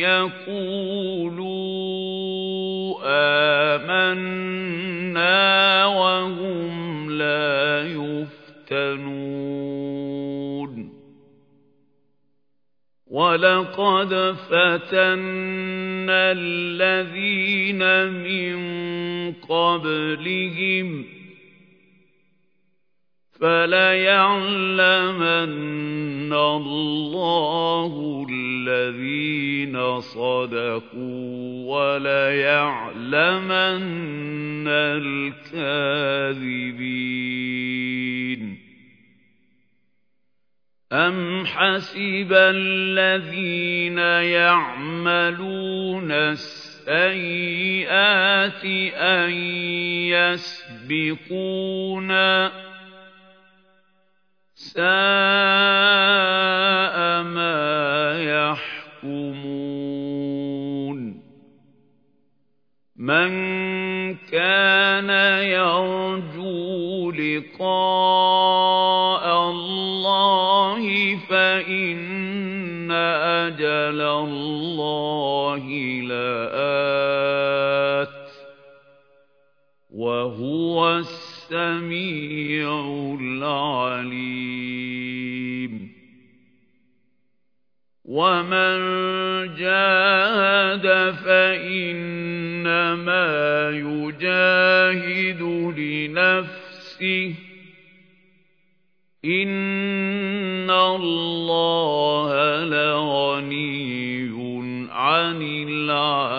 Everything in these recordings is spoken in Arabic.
يقولوا آمنا وهم لا يفتنون. ولقد فتنا الذين من قبلهم فليعلمن الله الذين صدقوا وليعلمن الكاذبين. أم حسب الذين يعملون السيئات أن يسبقونا ساء ما يحكمون. من كان يرجو لقاء الله فإن أجل الله لآت وهو السميع العليم. ومن جاهد فإنما يجاهد لنفسه إن الله لغني عن العالمين.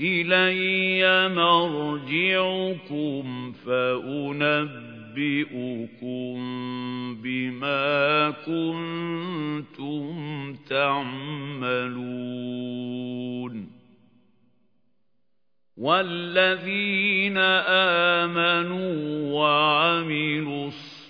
إلي مرجعكم فأنبئكم بما كنتم تعملون. والذين آمنوا وعملوا الصالحات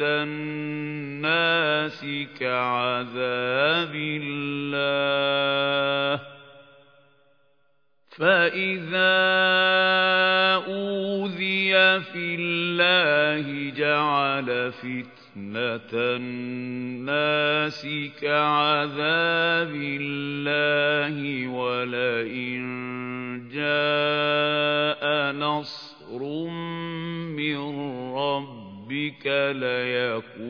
الناس كعذاب الله. فإذا أوذي في الله جعل فتنة الناس كعذاب الله. ولئن جاء نصر من ربك ليقولن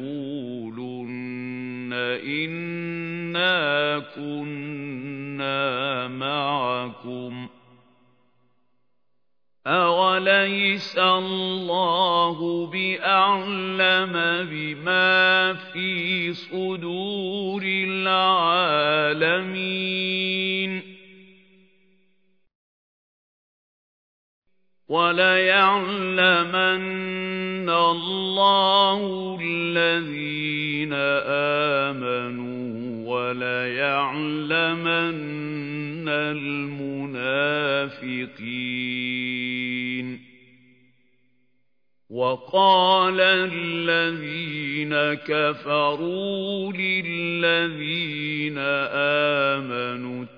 إنا كنا معكم. أوليس الله بأعلم بما في صدور العالمين وَلَيَعْلَمَنَّ اللَّهُ الَّذِينَ آمَنُوا وَلَيَعْلَمَنَّ الْمُنَافِقِينَ. وَقَالَ الَّذِينَ كَفَرُوا لِلَّذِينَ آمَنُوا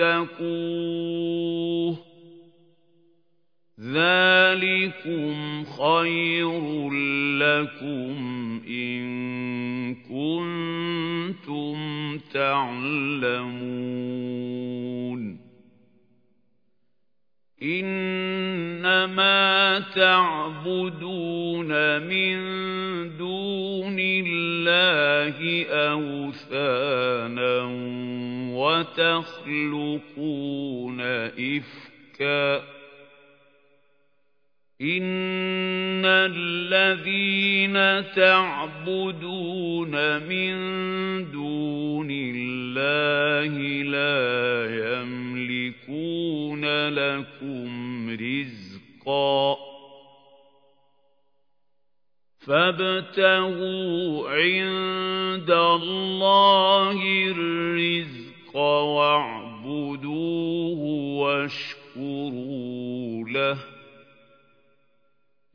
وَاتَّقُوهُ. ذَٰلِكُمْ خَيْرٌ لَّكُمْ إِن كُنتُمْ تَعْلَمُونَ. إِنَّمَا تَعْبُدُونَ مِن دُونِ اللَّهِ أَوْثَانًا وَتَخْلُقُونَ إِفْكًا ۚ إِنَّ الَّذِينَ تَعْبُدُونَ مِن دُونِ اللَّهِ لَا يَمْلِكُونَ لَكُمْ رِزْقًا فَابْتَغُوا عِندَ اللَّهِ الرِّزْقَ وَاعْبُدُوهُ وَاشْكُرُوا لَهُ ۖ.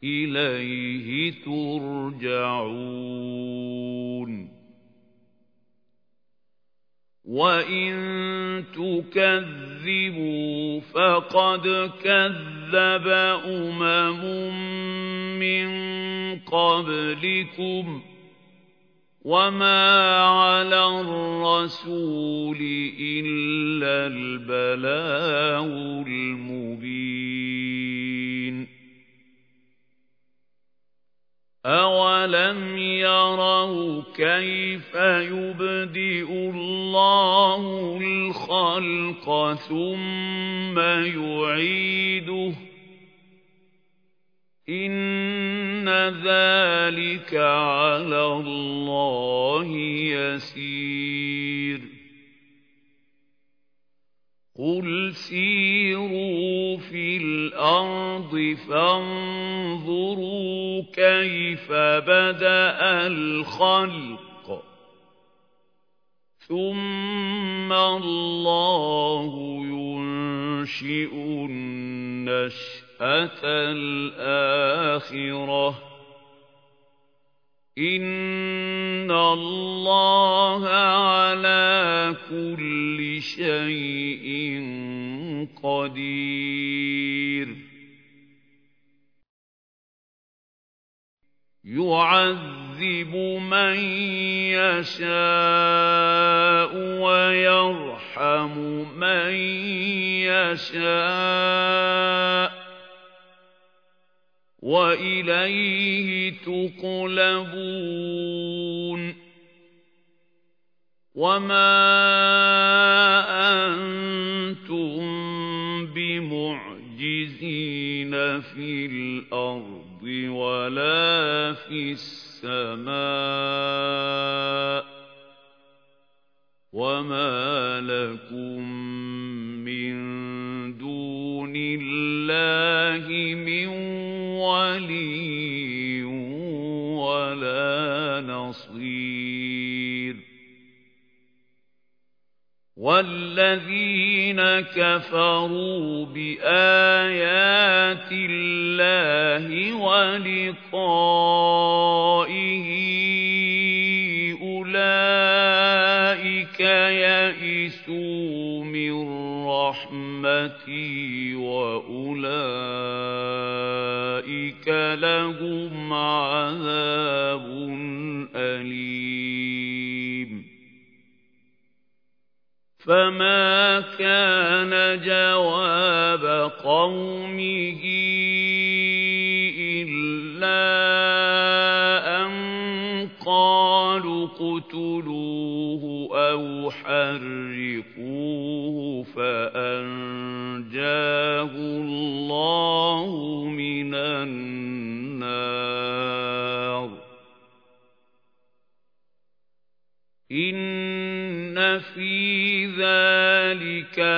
إِلَيْهِ تُرْجَعُونَ. وَإِن تُكَذِّبُوا فَقَدْ كَذَّبَ أُمَمٌ مِّن قَبْلِكُمْ ۖ. وَمَا عَلَى الرَّسُولِ إِلَّا الْبَلَاغُ الْمُبِينُ أَوَلَمْ يَرَوْا كَيْفَ يُبْدِئُ اللَّهُ الْخَلْقَ ثُمَّ يُعِيدُهُ ۚ إِنَّ ذَٰلِكَ عَلَى اللَّهِ يَسِيرٌ قُلْ سِيرُوا فِي الْأَرْضِ فَانظُرُوا كَيْفَ بَدَأَ الْخَلْقَ ثُمَّ اللَّهُ يُنشِئُ النَّشْأَةَ الْآخِرَةَ ۚ إِنَّ اللَّهَ عَلَىٰ كُلِّ شَيْءٍ قَدِيرٌ يعذب من يشاء ويرحم من يشاء وإليه تقلبون وما أنتم بمعجزين في الأرض ولا في السماء وما لكم من دون الله من ولي ولا نصير. والذين كفروا بآيات الله ولقائه أولئك يئسوا من رحمتي وأولئك لهم عذاب أليم. فما كان جواب قومه إلا أن قالوا اقتلوه أو حرقوه فأنجاه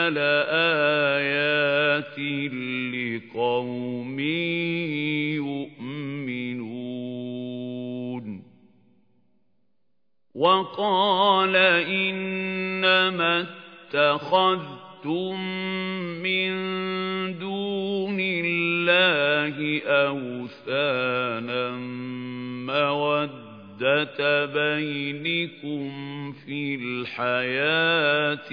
لآيات لقوم يؤمنون. وقال إنما اتخذتم من دون الله أوثانا مودة بينكم في الحياة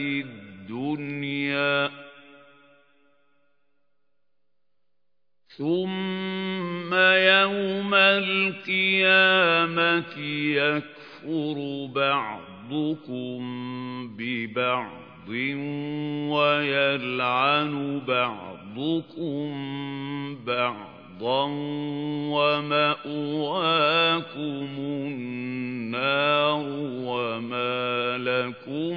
ثم يوم القيامة يكفر بعضكم ببعض ويلعن بعضكم بعض بعضا ومأواكم النار وما لكم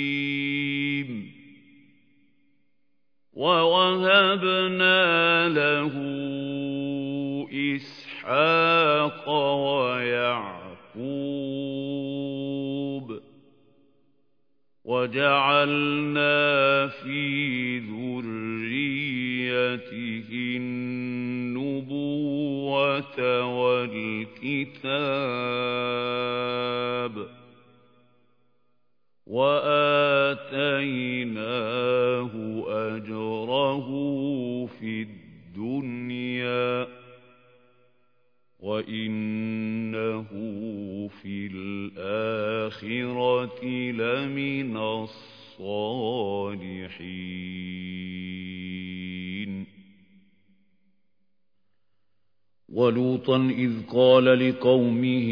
ووهبنا له إسحاق ويعقوب وجعلنا في ذريته النبوة والكتاب وآتيناه أجره في الدنيا وإنه في الآخرة لمن الصالحين. ولوطا إذ قال لقومه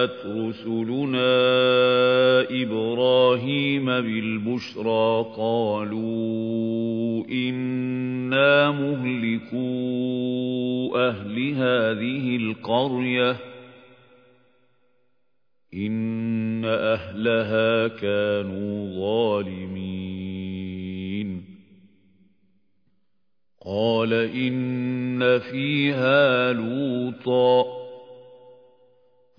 رسلنا إبراهيم بالبشرى قالوا إنا مهلكو أهل هذه القرية إن أهلها كانوا ظالمين. قال إن فيها لوطا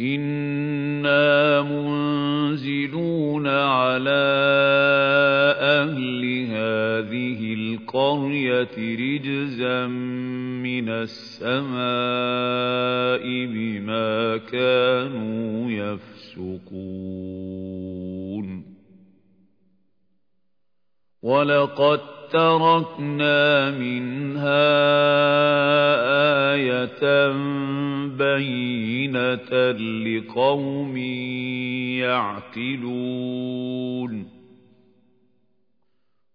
إنا منزلون على أهل هذه القرية رجزا من السماء بما كانوا يفسقون ولقد تركنا منها آية بينة لقوم يعقلون.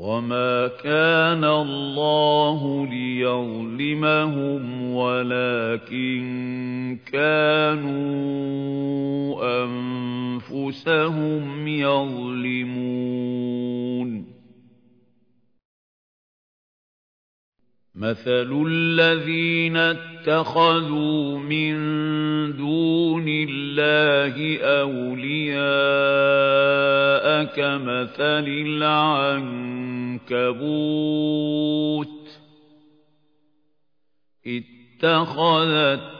وما كان الله ليظلمهم ولكن كانوا أنفسهم يظلمون مثل الذين اتخذوا من دون الله أولياء كمثل العنكبوت اتخذت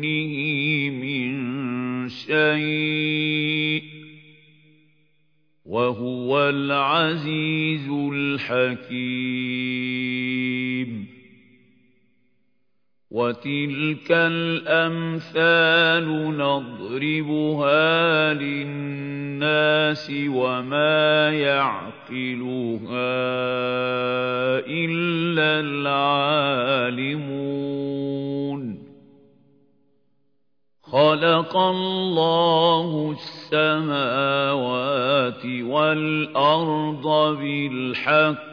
دُونِهِ مِن شَيْءٍ وَهُوَ الْعَزِيزُ الْحَكِيمُ. وَتِلْكَ الْأَمْثَالُ نَضْرِبُهَا لِلنَّاسِ وَمَا يَعْقِلُهَا إِلَّا الْعَالِمُونَ. خَلَقَ اللَّهُ السَّمَاوَاتِ وَالْأَرْضَ بِالْحَقِّ.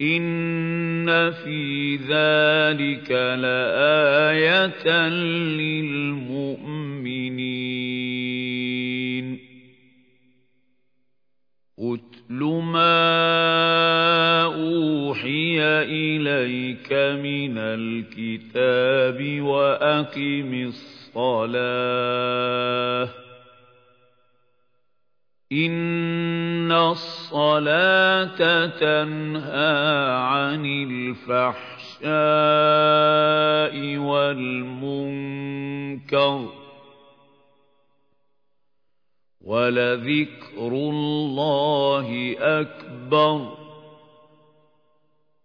إِنَّ فِي ذَلِكَ لَآيَةً لِلْمُؤْمِنِينَ. أُتْلُ مَا أُوحِيَ إِلَيْكَ مِنَ الْكِتَابِ وَأَقِمِ الصَّلَاةَ. إِنَّ الصَّلَاةَ تَنْهَى عَنِ الْفَحْشَاءِ وَالْمُنكَرِ. وَلَذِكْرُ اللَّهِ أَكْبَرُ.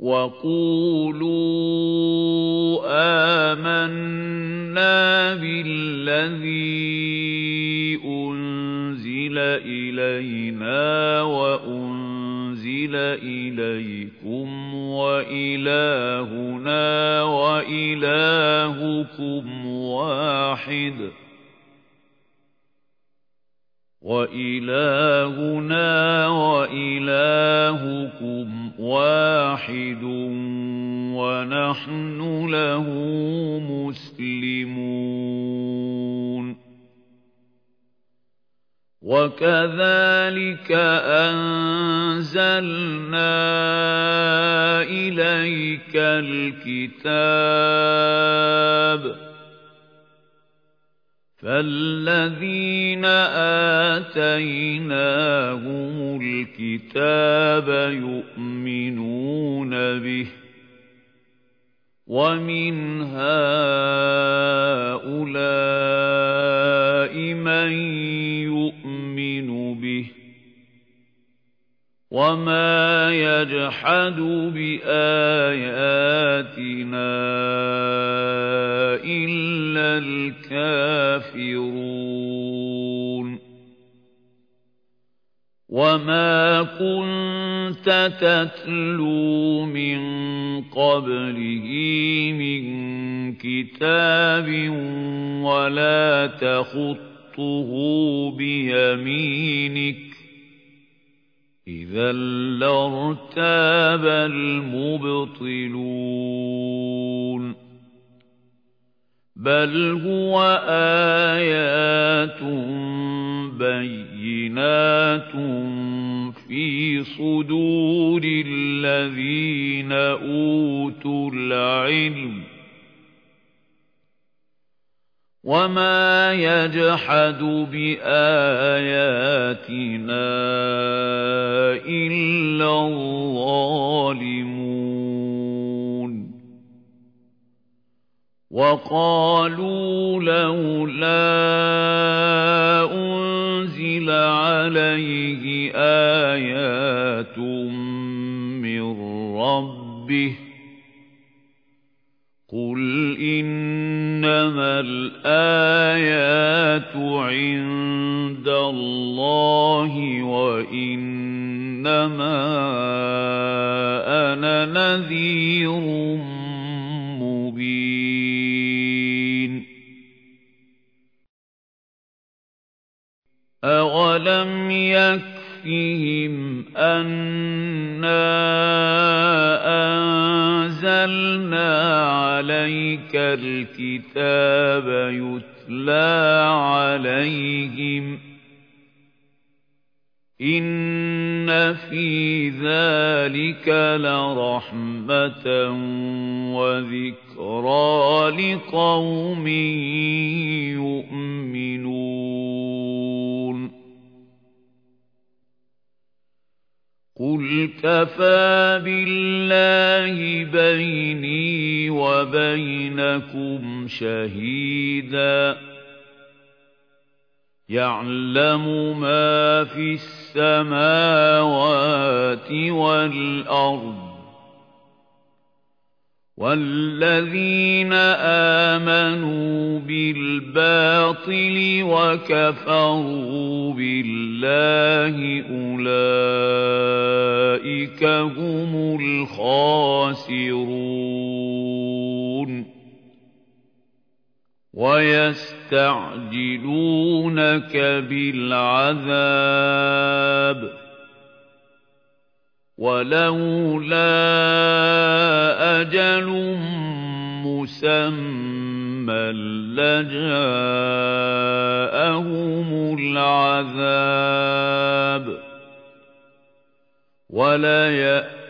وَقُولُوا آمَنَّا بِالَّذِي أُنزِلَ إِلَيْنَا وَأُنزِلَ إِلَيْكُمْ وَإِلَٰهُنَا وَإِلَٰهُكُمْ وَاحِدٌ. وَإِلَٰهُنَا وَإِلَٰهُكُمْ وَاحِدٌ وَنَحْنُ لَهُ مُسْلِمُونَ. وَكَذَلِكَ أَنزَلْنَا إِلَيْكَ الْكِتَابَ فَالَّذِينَ آتَيْنَاهُمُ الْكِتَابَ يُؤْمِنُونَ بِهِ وَمِنْ هَؤُلَاءِ مَن وَمَا يَجْحَدُ بِآيَاتِنَا إِلَّا الْكَافِرُونَ وَمَا كُنتَ تَتْلُو مِن قَبْلِهِ مِن كِتَابٍ وَلَا تَخُطُّهُ بِيَمِينِكَ إِذًا لَّارْتَابَ الْمُبْطِلُونَ. بَلْ هُوَ آيَاتٌ بَيِّنَاتٌ فِي صُدُورِ الَّذِينَ أُوتُوا الْعِلْمَ. وَمَا يَجْحَدُ بِآيَاتِنَا إِلَّا الظَّالِمُونَ وَقَالُوا لَوْلَا أُنزِلَ عَلَيْهِ آيَاتٌ مِّن رَّبِّهِ قُلْ إِنَّمَا الْآيَاتُ عِندَ اللَّهِ وَإِنَّمَا أَنَا نَذِيرٌ مُّبِينٌ أَوَلَمْ يَكْفِهِمْ أَنَّا أَنزَلْنَا عَلَيْكَ الْكِتَابَ يُتْلَىٰ عَلَيْهِمْ ۚ إِنَّ فِي ذَٰلِكَ لَرَحْمَةً وَذِكْرَىٰ لِقَوْمٍ يُؤْمِنُونَ قُلْ كَفَىٰ بِاللَّهِ بَيْنِي وَبَيْنَكُمْ شَهِيدًا يَعْلَمُ مَا فِي السَّمَاوَاتِ وَالْأَرْضِ وَالَّذِينَ آمَنُوا بِالْبَاطِلِ وَكَفَرُوا بِاللَّهِ أُولَٰئِكَ هُمُ الْخَاسِرُونَ وَيَسْتَعْجِلُونَكَ بِالْعَذَابِ ۚ وَلَوْلَا أَجَلٌ مُّسَمًّى لَّجَاءَهُمُ الْعَذَابُ ۚ وَلَيَأْتِيَنَّهُم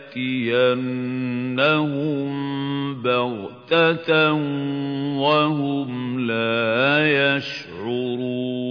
بَغْتَةً وَهُمْ لَا يَشْعُرُونَ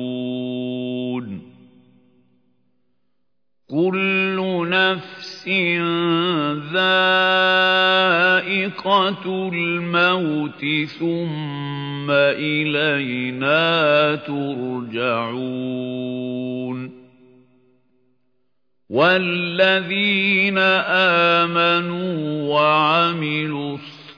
كُلُّ نَفْسٍ ذَائِقَةُ الْمَوْتِ ثُمَّ إِلَيْنَا تُرْجَعُونَ. وَالَّذِينَ آمَنُوا وَعَمِلُوا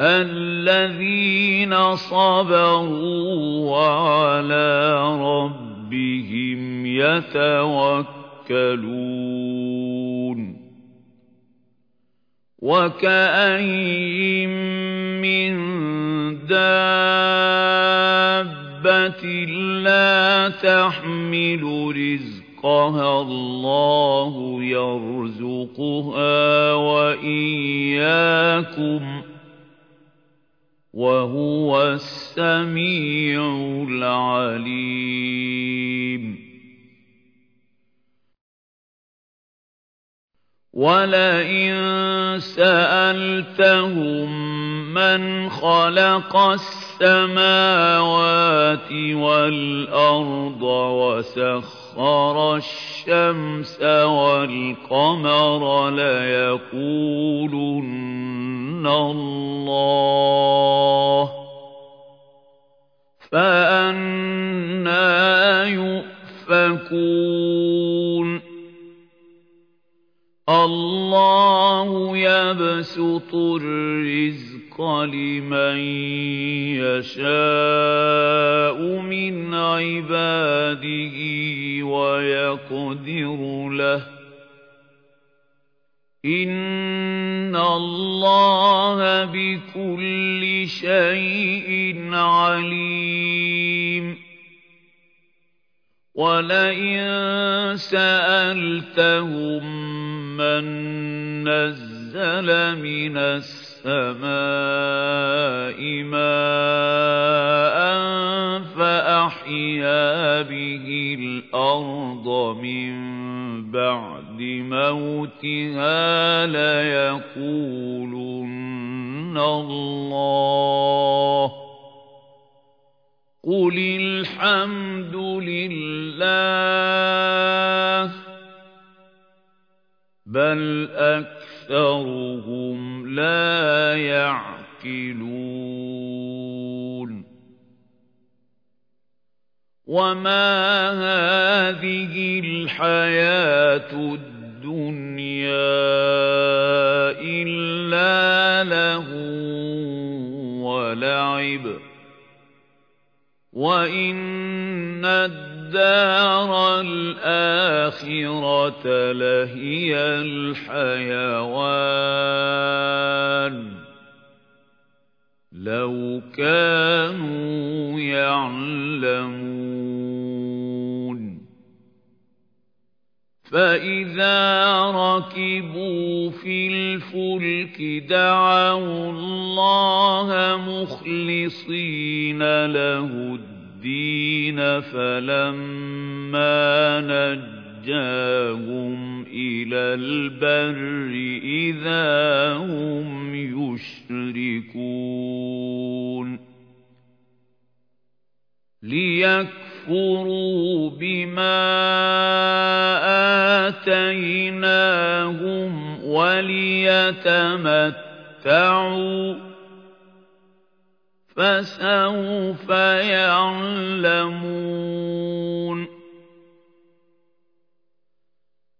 الَّذِينَ صَبَرُوا وَعَلَىٰ رَبِّهِمْ يَتَوَكَّلُونَ. وَكَأَيِّن مِّن دَابَّةٍ لَّا تَحْمِلُ رِزْقَهَا اللَّهُ يَرْزُقُهَا وَإِيَّاكُمْ ۚ وَهُوَ السَّمِيعُ الْعَلِيمُ. وَلَئِن سَأَلْتَهُم مَّنْ خَلَقَ السَّمَاوَاتِ وَالْأَرْضَ وَسَخَّرَ الشَّمْسَ وَالْقَمَرَ لَيَقُولُنَّ الله فأنا يؤفكون الله يبسط الرزق لمن يشاء من عباده ويقدر له إِنَّ اللَّهَ بِكُلِّ شَيْءٍ عَلِيمٌ وَلَئِن سَأَلْتَهُم مَّن نَّزَّلَ مِنَ السَّمَاءِ مَاءً فَأَحْيَا بِهِ الْأَرْضَ مِن بَعْدِ مَوْتِهَا لَيَقُولُنَّ اللَّهُ. قُلِ الْحَمْدُ لِلَّهِ بَلْ أَكْثَرُهُمْ لَا يَعْقِلُونَ. وَمَا هَٰذِهِ الْحَيَاةُ الدُّنْيَا إِلَّا لَهْوٌ وَلَعِبٌ ۚ وَإِنَّ الدَّارَ الْآخِرَةَ لَهِيَ الْحَيَوَانُ ۚ لَوْ كَانُوا يَعْلَمُونَ فَإِذَا رَكِبُوا فِي الْفُلْكِ دَعَوُا اللَّهَ مُخْلِصِينَ لَهُ الدِّينَ فَلَمَّا نَجَّاهُمْ إِلَى الْبَرِّ إِذَا هُمْ يُشْرِكُونَ. لِيَكْفُرُوا بِمَا آتَيْنَاهُمْ وَلِيَتَمَتَّعُوا ۖ فَسَوْفَ يَعْلَمُونَ.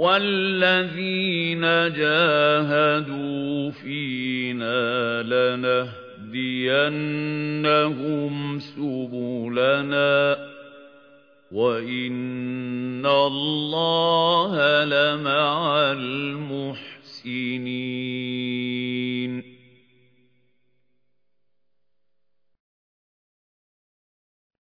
وَالَّذِينَ جَاهَدُوا فِينَا لَنَهْدِيَنَّهُمْ سُبُلَنَا ۚ وَإِنَّ اللَّهَ لَمَعَ الْمُحْسِنِينَ